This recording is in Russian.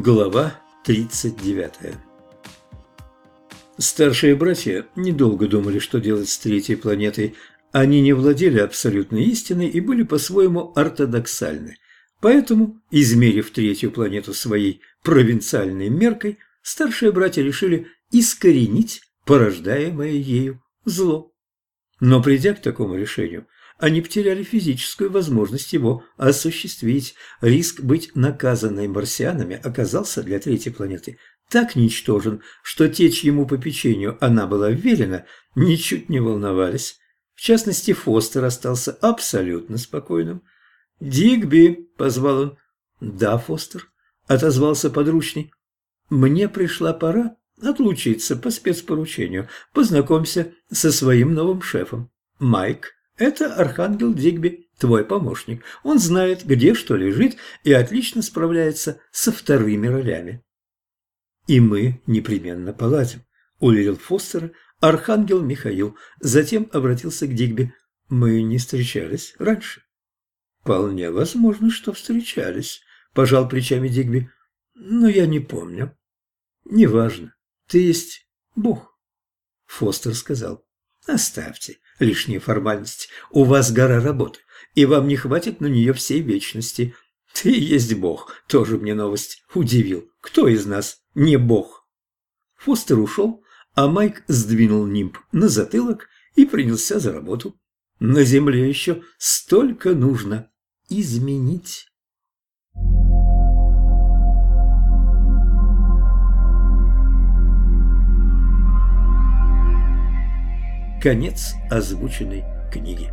Глава 39 Старшие братья недолго думали, что делать с третьей планетой. Они не владели абсолютной истиной и были по-своему ортодоксальны. Поэтому, измерив третью планету своей провинциальной меркой, старшие братья решили искоренить порождаемое ею зло. Но придя к такому решению, они потеряли физическую возможность его осуществить. Риск быть наказанной марсианами оказался для третьей планеты так ничтожен, что те, чьему попечению она была вверена, ничуть не волновались. В частности, Фостер остался абсолютно спокойным. «Дигби!» – позвал он. «Да, Фостер», – отозвался подручный. «Мне пришла пора отлучиться по спецпоручению. Познакомься со своим новым шефом. Майк это Архангел Дигби, твой помощник. Он знает, где что лежит, и отлично справляется со вторыми ролями. И мы непременно поладим, уверил Фостера Архангел Михаил. Затем обратился к Дигби. Мы не встречались раньше. Вполне возможно, что встречались, пожал плечами Дигби. Но я не помню. Неважно. Ты есть Бог. Фостер сказал. Оставьте лишние формальности. У вас гора работы, и вам не хватит на нее всей вечности. Ты есть бог, тоже мне новость. Удивил. Кто из нас не бог? Фостер ушел, а Майк сдвинул нимб на затылок и принялся за работу. На земле еще столько нужно изменить. Конец озвученной книги.